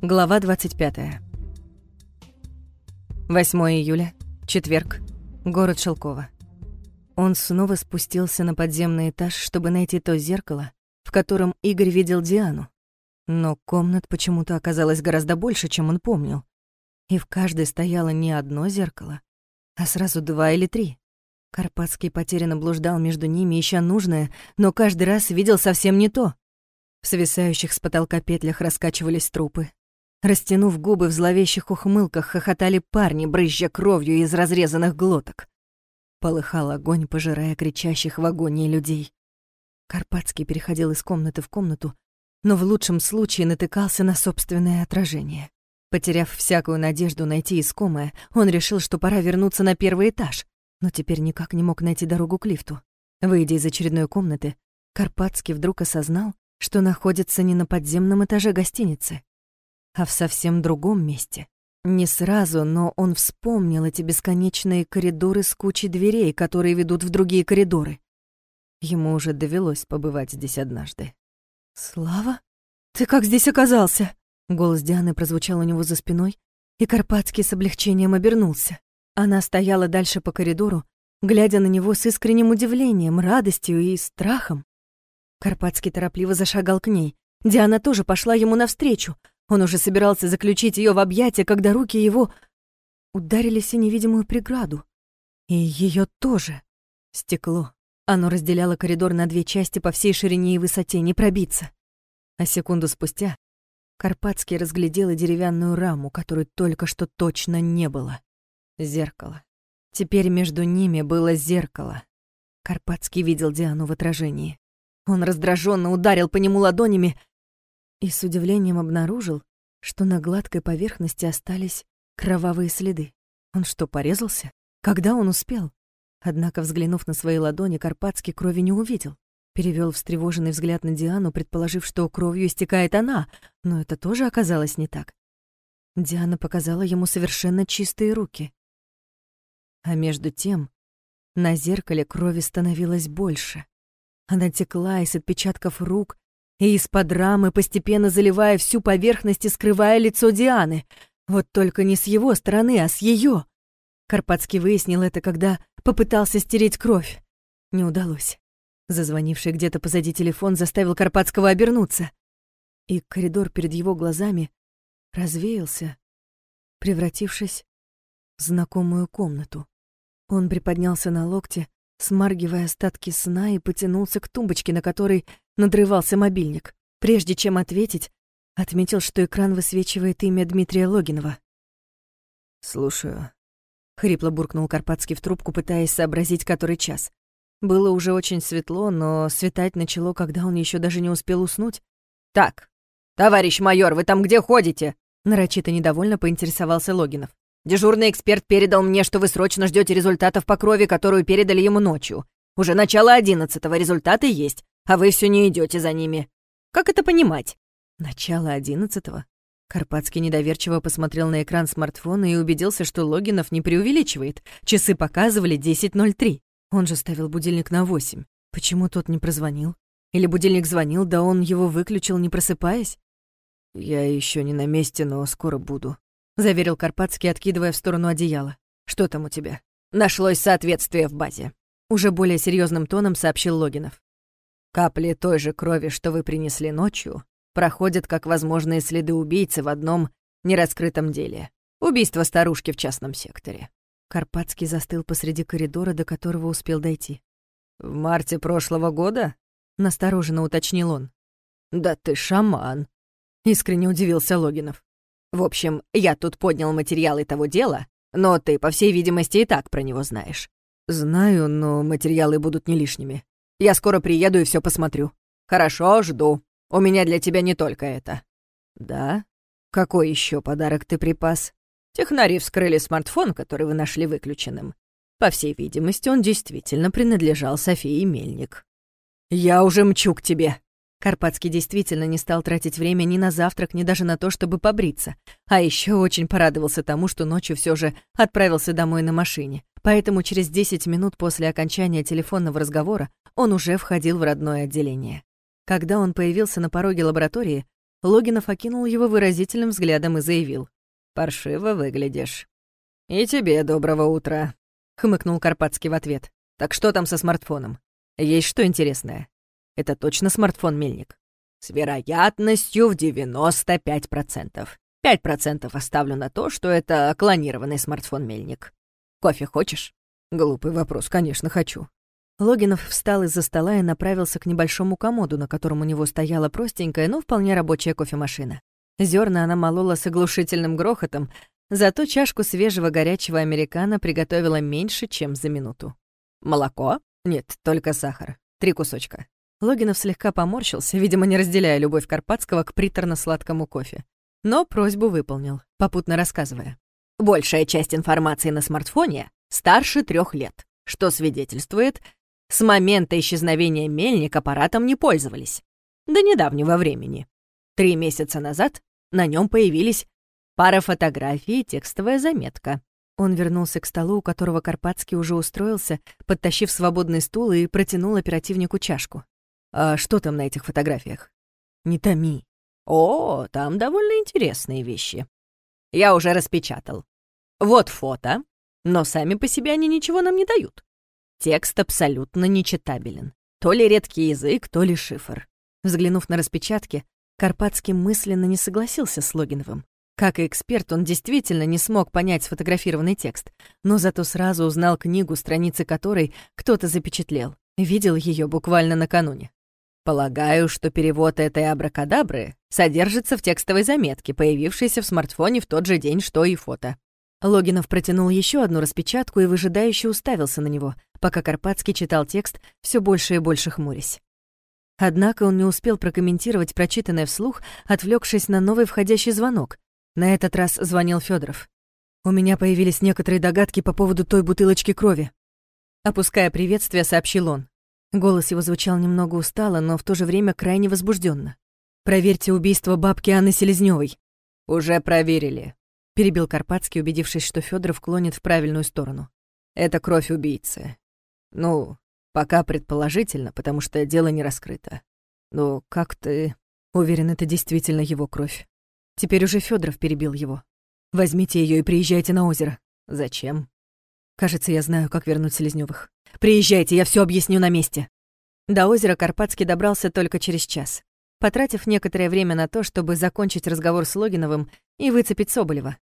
Глава 25. 8 июля, четверг, город Шелково. Он снова спустился на подземный этаж, чтобы найти то зеркало, в котором Игорь видел Диану. Но комнат почему-то оказалось гораздо больше, чем он помнил. И в каждой стояло не одно зеркало, а сразу два или три. Карпатский потерянно блуждал между ними, ища нужное, но каждый раз видел совсем не то. В свисающих с потолка петлях раскачивались трупы, Растянув губы в зловещих ухмылках, хохотали парни, брызжа кровью из разрезанных глоток. Полыхал огонь, пожирая кричащих в агонии людей. Карпатский переходил из комнаты в комнату, но в лучшем случае натыкался на собственное отражение. Потеряв всякую надежду найти искомое, он решил, что пора вернуться на первый этаж, но теперь никак не мог найти дорогу к лифту. Выйдя из очередной комнаты, Карпатский вдруг осознал, что находится не на подземном этаже гостиницы, а в совсем другом месте. Не сразу, но он вспомнил эти бесконечные коридоры с кучей дверей, которые ведут в другие коридоры. Ему уже довелось побывать здесь однажды. «Слава? Ты как здесь оказался?» Голос Дианы прозвучал у него за спиной, и Карпатский с облегчением обернулся. Она стояла дальше по коридору, глядя на него с искренним удивлением, радостью и страхом. Карпатский торопливо зашагал к ней. Диана тоже пошла ему навстречу, он уже собирался заключить ее в объятия, когда руки его ударились о невидимую преграду. И ее тоже. Стекло. Оно разделяло коридор на две части по всей ширине и высоте, не пробиться. А секунду спустя Карпатский разглядел и деревянную раму, которой только что точно не было. Зеркало. Теперь между ними было зеркало. Карпатский видел Диану в отражении. Он раздраженно ударил по нему ладонями, и с удивлением обнаружил, что на гладкой поверхности остались кровавые следы. Он что, порезался? Когда он успел? Однако, взглянув на свои ладони, Карпатский крови не увидел. Перевел встревоженный взгляд на Диану, предположив, что кровью истекает она, но это тоже оказалось не так. Диана показала ему совершенно чистые руки. А между тем на зеркале крови становилось больше. Она текла из отпечатков рук и из-под рамы, постепенно заливая всю поверхность и скрывая лицо Дианы. Вот только не с его стороны, а с ее. Карпатский выяснил это, когда попытался стереть кровь. Не удалось. Зазвонивший где-то позади телефон заставил Карпатского обернуться. И коридор перед его глазами развеялся, превратившись в знакомую комнату. Он приподнялся на локте, смаргивая остатки сна и потянулся к тумбочке, на которой надрывался мобильник. Прежде чем ответить, отметил, что экран высвечивает имя Дмитрия Логинова. «Слушаю», — хрипло буркнул Карпатский в трубку, пытаясь сообразить, который час. Было уже очень светло, но светать начало, когда он еще даже не успел уснуть. «Так, товарищ майор, вы там где ходите?» Нарочито недовольно поинтересовался Логинов. «Дежурный эксперт передал мне, что вы срочно ждете результатов по крови, которую передали ему ночью. Уже начало одиннадцатого, результаты есть а вы все не идете за ними. Как это понимать?» Начало одиннадцатого. Карпатский недоверчиво посмотрел на экран смартфона и убедился, что Логинов не преувеличивает. Часы показывали 10.03. Он же ставил будильник на 8. Почему тот не прозвонил? Или будильник звонил, да он его выключил, не просыпаясь? «Я еще не на месте, но скоро буду», — заверил Карпатский, откидывая в сторону одеяла. «Что там у тебя?» «Нашлось соответствие в базе», — уже более серьезным тоном сообщил Логинов. Капли той же крови, что вы принесли ночью, проходят как возможные следы убийцы в одном нераскрытом деле. Убийство старушки в частном секторе. Карпатский застыл посреди коридора, до которого успел дойти. «В марте прошлого года?» — настороженно уточнил он. «Да ты шаман!» — искренне удивился Логинов. «В общем, я тут поднял материалы того дела, но ты, по всей видимости, и так про него знаешь». «Знаю, но материалы будут не лишними. Я скоро приеду и все посмотрю. Хорошо, жду. У меня для тебя не только это. Да? Какой еще подарок ты припас? Технари вскрыли смартфон, который вы нашли выключенным. По всей видимости, он действительно принадлежал Софии Мельник. Я уже мчу к тебе. Карпатский действительно не стал тратить время ни на завтрак, ни даже на то, чтобы побриться. А еще очень порадовался тому, что ночью все же отправился домой на машине. Поэтому через 10 минут после окончания телефонного разговора он уже входил в родное отделение. Когда он появился на пороге лаборатории, Логинов окинул его выразительным взглядом и заявил. «Паршиво выглядишь». «И тебе доброго утра», — хмыкнул Карпатский в ответ. «Так что там со смартфоном? Есть что интересное? Это точно смартфон Мельник?» «С вероятностью в 95%. 5% оставлю на то, что это клонированный смартфон Мельник. Кофе хочешь?» «Глупый вопрос, конечно, хочу». Логинов встал из-за стола и направился к небольшому комоду, на котором у него стояла простенькая, но вполне рабочая кофемашина. Зерна она молола с оглушительным грохотом, зато чашку свежего горячего американо приготовила меньше, чем за минуту. «Молоко? Нет, только сахар. Три кусочка». Логинов слегка поморщился, видимо, не разделяя любовь Карпатского к приторно-сладкому кофе. Но просьбу выполнил, попутно рассказывая. «Большая часть информации на смартфоне старше трех лет, что свидетельствует, с момента исчезновения мельник аппаратом не пользовались. До недавнего времени. Три месяца назад на нем появились пара фотографий и текстовая заметка. Он вернулся к столу, у которого Карпатский уже устроился, подтащив свободный стул и протянул оперативнику чашку. «А что там на этих фотографиях?» «Не томи». «О, там довольно интересные вещи. Я уже распечатал. Вот фото, но сами по себе они ничего нам не дают. Текст абсолютно нечитабелен. То ли редкий язык, то ли шифр. Взглянув на распечатки, Карпатский мысленно не согласился с Логиновым. Как и эксперт, он действительно не смог понять сфотографированный текст, но зато сразу узнал книгу, страницы которой кто-то запечатлел. Видел ее буквально накануне. Полагаю, что перевод этой абракадабры содержится в текстовой заметке, появившейся в смартфоне в тот же день, что и фото. Логинов протянул еще одну распечатку и выжидающе уставился на него, пока Карпатский читал текст, все больше и больше хмурясь. Однако он не успел прокомментировать прочитанное вслух, отвлекшись на новый входящий звонок. На этот раз звонил Федоров. «У меня появились некоторые догадки по поводу той бутылочки крови». Опуская приветствие, сообщил он. Голос его звучал немного устало, но в то же время крайне возбужденно. «Проверьте убийство бабки Анны Селезнёвой». «Уже проверили», перебил Карпатский, убедившись, что Федоров клонит в правильную сторону. Это кровь убийцы. Ну, пока предположительно, потому что дело не раскрыто. Но как ты уверен, это действительно его кровь? Теперь уже Федоров перебил его. Возьмите ее и приезжайте на озеро. Зачем? Кажется, я знаю, как вернуть Селезнёвых. Приезжайте, я все объясню на месте. До озера Карпатский добрался только через час, потратив некоторое время на то, чтобы закончить разговор с Логиновым и выцепить Соболева.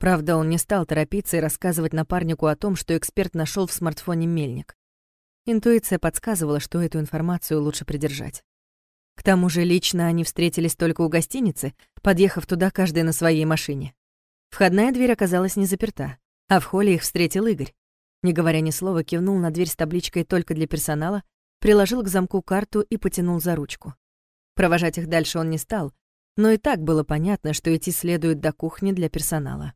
Правда, он не стал торопиться и рассказывать напарнику о том, что эксперт нашел в смартфоне мельник. Интуиция подсказывала, что эту информацию лучше придержать. К тому же лично они встретились только у гостиницы, подъехав туда каждый на своей машине. Входная дверь оказалась не заперта, а в холле их встретил Игорь. Не говоря ни слова, кивнул на дверь с табличкой «Только для персонала», приложил к замку карту и потянул за ручку. Провожать их дальше он не стал, но и так было понятно, что идти следует до кухни для персонала.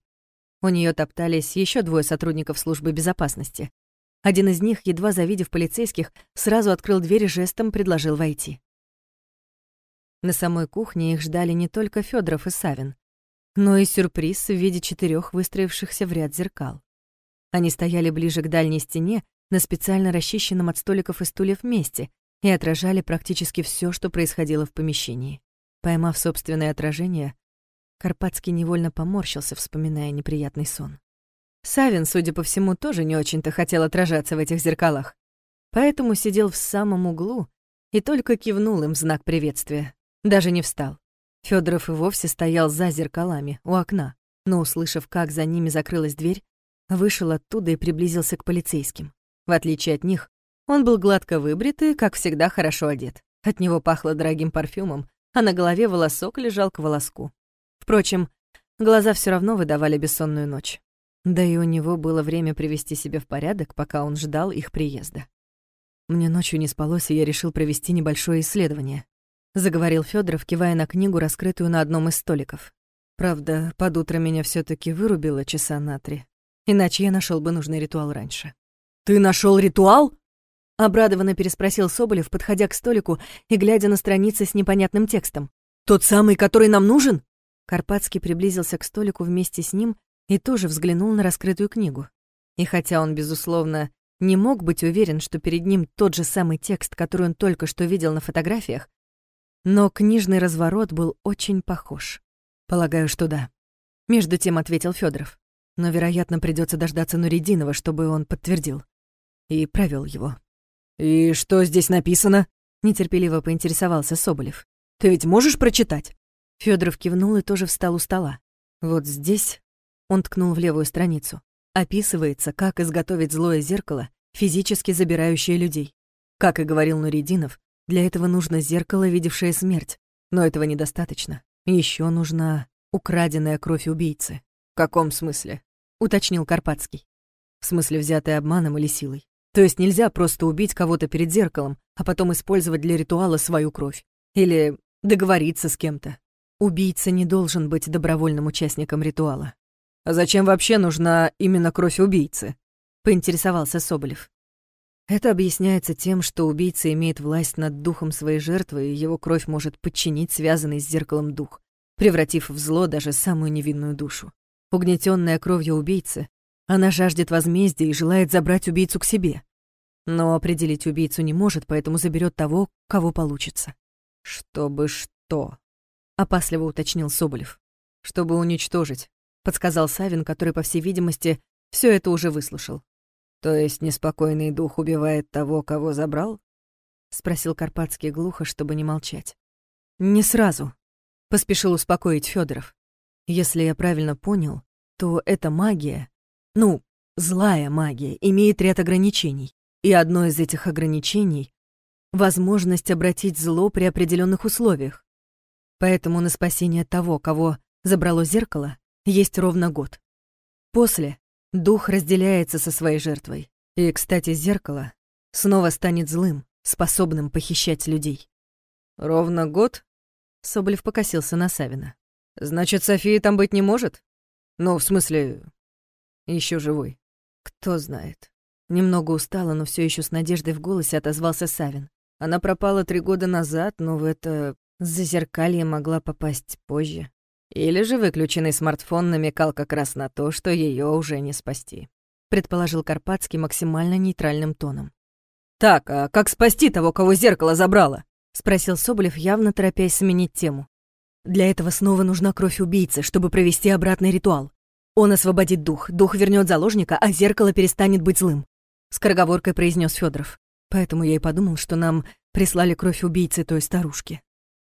У нее топтались еще двое сотрудников службы безопасности. Один из них, едва завидев полицейских, сразу открыл дверь и жестом предложил войти. На самой кухне их ждали не только Федоров и Савин, но и сюрприз в виде четырех выстроившихся в ряд зеркал. Они стояли ближе к дальней стене, на специально расчищенном от столиков и стульев месте, и отражали практически все, что происходило в помещении. Поймав собственное отражение, Карпатский невольно поморщился, вспоминая неприятный сон. Савин, судя по всему, тоже не очень-то хотел отражаться в этих зеркалах, поэтому сидел в самом углу и только кивнул им в знак приветствия, даже не встал. Федоров и вовсе стоял за зеркалами, у окна, но, услышав, как за ними закрылась дверь, вышел оттуда и приблизился к полицейским. В отличие от них, он был гладко выбрит и, как всегда, хорошо одет. От него пахло дорогим парфюмом, а на голове волосок лежал к волоску. Впрочем, глаза все равно выдавали бессонную ночь. Да и у него было время привести себя в порядок, пока он ждал их приезда. Мне ночью не спалось, и я решил провести небольшое исследование. Заговорил Федоров, кивая на книгу, раскрытую на одном из столиков. Правда, под утро меня все таки вырубило часа на три. Иначе я нашел бы нужный ритуал раньше. «Ты нашел ритуал?» Обрадованно переспросил Соболев, подходя к столику и глядя на страницы с непонятным текстом. «Тот самый, который нам нужен?» Карпатский приблизился к столику вместе с ним и тоже взглянул на раскрытую книгу. И хотя он, безусловно, не мог быть уверен, что перед ним тот же самый текст, который он только что видел на фотографиях, Но книжный разворот был очень похож. Полагаю, что да. Между тем ответил Федоров. Но, вероятно, придется дождаться Нуридинова, чтобы он подтвердил. И провел его. «И что здесь написано?» Нетерпеливо поинтересовался Соболев. «Ты ведь можешь прочитать?» Федоров кивнул и тоже встал у стола. Вот здесь он ткнул в левую страницу. Описывается, как изготовить злое зеркало, физически забирающее людей. Как и говорил Нуридинов, для этого нужно зеркало, видевшее смерть. Но этого недостаточно. Еще нужна украденная кровь убийцы. В каком смысле? Уточнил Карпатский. В смысле, взятая обманом или силой. То есть нельзя просто убить кого-то перед зеркалом, а потом использовать для ритуала свою кровь. Или договориться с кем-то. Убийца не должен быть добровольным участником ритуала. «А зачем вообще нужна именно кровь убийцы?» — поинтересовался Соболев. Это объясняется тем, что убийца имеет власть над духом своей жертвы, и его кровь может подчинить связанный с зеркалом дух, превратив в зло даже самую невинную душу. Угнетенная кровью убийцы, она жаждет возмездия и желает забрать убийцу к себе. Но определить убийцу не может, поэтому заберет того, кого получится. «Чтобы что?» — опасливо уточнил Соболев. «Чтобы уничтожить», — подсказал Савин, который, по всей видимости, все это уже выслушал. «То есть неспокойный дух убивает того, кого забрал?» — спросил Карпатский глухо, чтобы не молчать. «Не сразу», — поспешил успокоить Федоров. «Если я правильно понял, то эта магия, ну, злая магия, имеет ряд ограничений. И одно из этих ограничений — возможность обратить зло при определенных условиях. Поэтому на спасение того, кого забрало зеркало, есть ровно год. После Дух разделяется со своей жертвой. И, кстати, зеркало снова станет злым, способным похищать людей. «Ровно год?» Соболев покосился на Савина. «Значит, Софии там быть не может? Ну, в смысле, еще живой?» «Кто знает». Немного устала, но все еще с надеждой в голосе отозвался Савин. Она пропала три года назад, но в это зазеркалье могла попасть позже. Или же выключенный смартфон намекал как раз на то, что ее уже не спасти. Предположил Карпатский максимально нейтральным тоном. «Так, а как спасти того, кого зеркало забрало?» — спросил Соболев, явно торопясь сменить тему. «Для этого снова нужна кровь убийцы, чтобы провести обратный ритуал. Он освободит дух, дух вернет заложника, а зеркало перестанет быть злым», — скороговоркой произнес Федоров. «Поэтому я и подумал, что нам прислали кровь убийцы той старушки».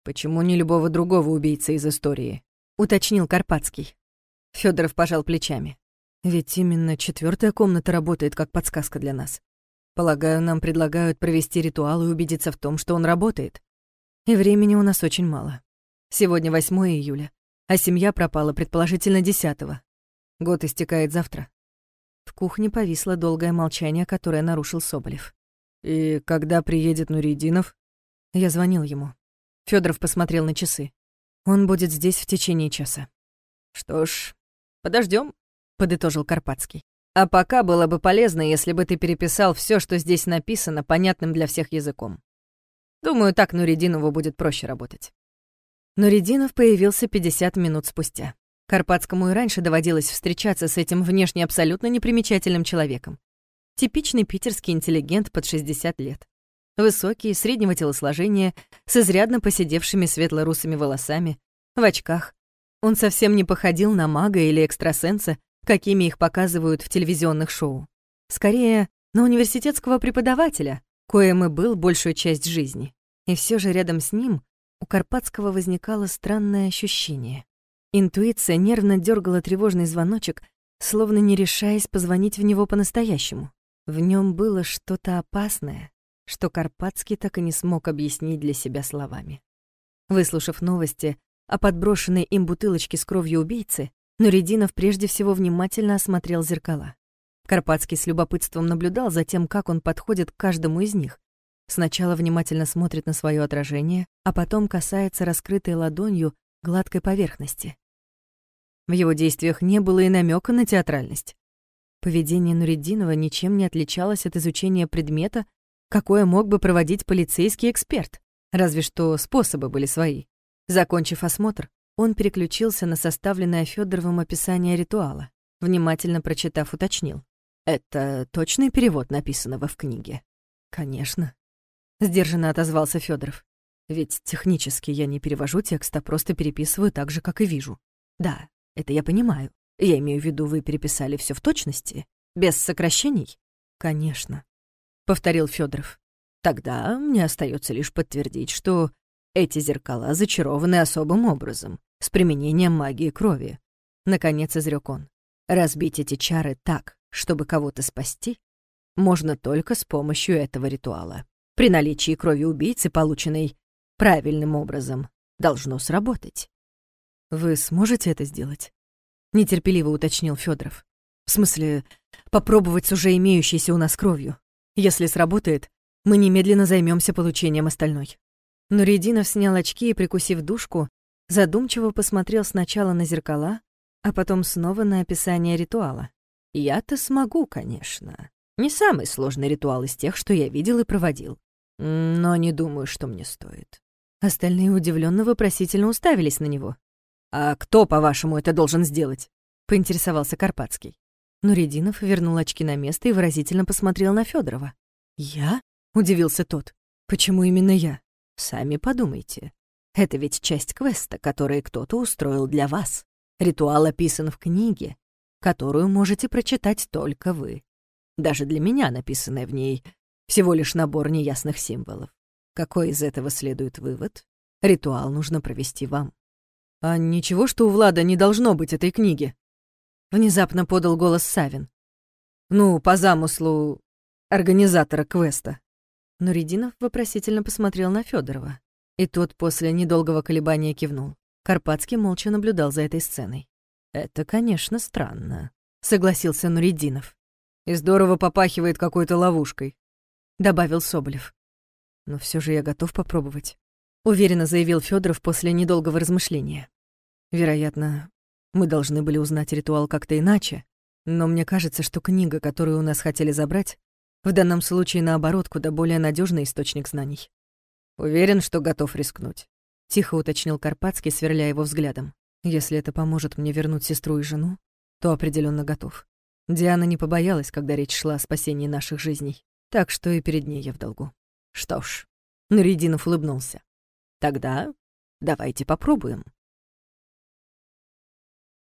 «Почему не любого другого убийцы из истории?» — уточнил Карпатский. Федоров пожал плечами. «Ведь именно четвертая комната работает как подсказка для нас. Полагаю, нам предлагают провести ритуал и убедиться в том, что он работает. И времени у нас очень мало. Сегодня 8 июля, а семья пропала предположительно 10 -го. Год истекает завтра». В кухне повисло долгое молчание, которое нарушил Соболев. «И когда приедет Нуридинов?» Я звонил ему. Федоров посмотрел на часы. Он будет здесь в течение часа. Что ж, подождем, подытожил Карпатский. А пока было бы полезно, если бы ты переписал все, что здесь написано, понятным для всех языком. Думаю, так Нуридинову будет проще работать. Нуридинов появился 50 минут спустя. Карпатскому и раньше доводилось встречаться с этим внешне абсолютно непримечательным человеком. Типичный питерский интеллигент под 60 лет. Высокий, среднего телосложения, с изрядно поседевшими светло-русыми волосами, в очках. Он совсем не походил на мага или экстрасенса, какими их показывают в телевизионных шоу. Скорее, на университетского преподавателя, коим и был большую часть жизни. И все же рядом с ним у Карпатского возникало странное ощущение. Интуиция нервно дергала тревожный звоночек, словно не решаясь позвонить в него по-настоящему. В нем было что-то опасное, что Карпатский так и не смог объяснить для себя словами. Выслушав новости о подброшенной им бутылочке с кровью убийцы, Нуридинов прежде всего внимательно осмотрел зеркала. Карпатский с любопытством наблюдал за тем, как он подходит к каждому из них. Сначала внимательно смотрит на свое отражение, а потом касается раскрытой ладонью гладкой поверхности. В его действиях не было и намека на театральность. Поведение Нуридинова ничем не отличалось от изучения предмета, какое мог бы проводить полицейский эксперт. Разве что способы были свои. Закончив осмотр, он переключился на составленное Федоровым описание ритуала. Внимательно прочитав, уточнил. «Это точный перевод написанного в книге?» «Конечно», — сдержанно отозвался Федоров. Ведь технически я не перевожу текст, а просто переписываю так же, как и вижу. Да, это я понимаю. Я имею в виду, вы переписали все в точности? Без сокращений? Конечно, повторил Федоров. Тогда мне остается лишь подтвердить, что эти зеркала зачарованы особым образом, с применением магии крови. Наконец изрек он. Разбить эти чары так, чтобы кого-то спасти, можно только с помощью этого ритуала. При наличии крови убийцы, полученной правильным образом, должно сработать. «Вы сможете это сделать?» — нетерпеливо уточнил Федоров. «В смысле, попробовать с уже имеющейся у нас кровью. Если сработает, мы немедленно займемся получением остальной». Нуридинов снял очки и, прикусив душку, задумчиво посмотрел сначала на зеркала, а потом снова на описание ритуала. «Я-то смогу, конечно. Не самый сложный ритуал из тех, что я видел и проводил. Но не думаю, что мне стоит». Остальные удивленно вопросительно уставились на него. «А кто, по-вашему, это должен сделать?» — поинтересовался Карпатский. Нуридинов вернул очки на место и выразительно посмотрел на Федорова. «Я?» — удивился тот. «Почему именно я?» «Сами подумайте. Это ведь часть квеста, который кто-то устроил для вас. Ритуал описан в книге, которую можете прочитать только вы. Даже для меня написанное в ней всего лишь набор неясных символов. Какой из этого следует вывод? Ритуал нужно провести вам. «А ничего, что у Влада не должно быть этой книги?» Внезапно подал голос Савин. «Ну, по замыслу организатора квеста». Но Рединов вопросительно посмотрел на Федорова, и тот после недолгого колебания кивнул. Карпатский молча наблюдал за этой сценой. «Это, конечно, странно», — согласился Нуридинов. «И здорово попахивает какой-то ловушкой», — добавил Соболев. «Но все же я готов попробовать», — уверенно заявил Федоров после недолгого размышления. «Вероятно, мы должны были узнать ритуал как-то иначе, но мне кажется, что книга, которую у нас хотели забрать, в данном случае, наоборот, куда более надежный источник знаний. Уверен, что готов рискнуть. — тихо уточнил Карпатский, сверляя его взглядом. «Если это поможет мне вернуть сестру и жену, то определенно готов. Диана не побоялась, когда речь шла о спасении наших жизней, так что и перед ней я в долгу». «Что ж», — Наридинов улыбнулся. «Тогда давайте попробуем».